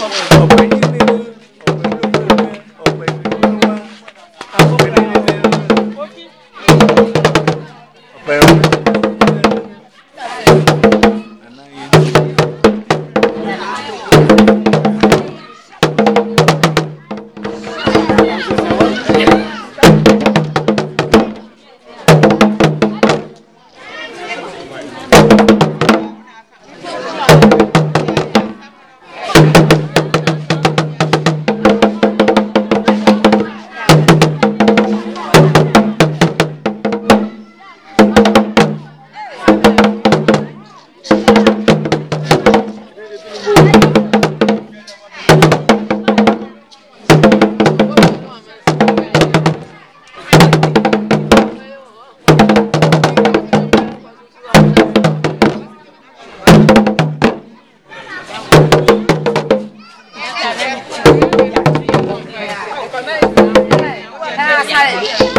ọ̀pẹ nílé ọ̀pẹ lójú ẹgbẹ́ ọ̀pẹ ìlú wa akọ́kọ́ nílé ọ̀pẹ rẹ̀. Nah, I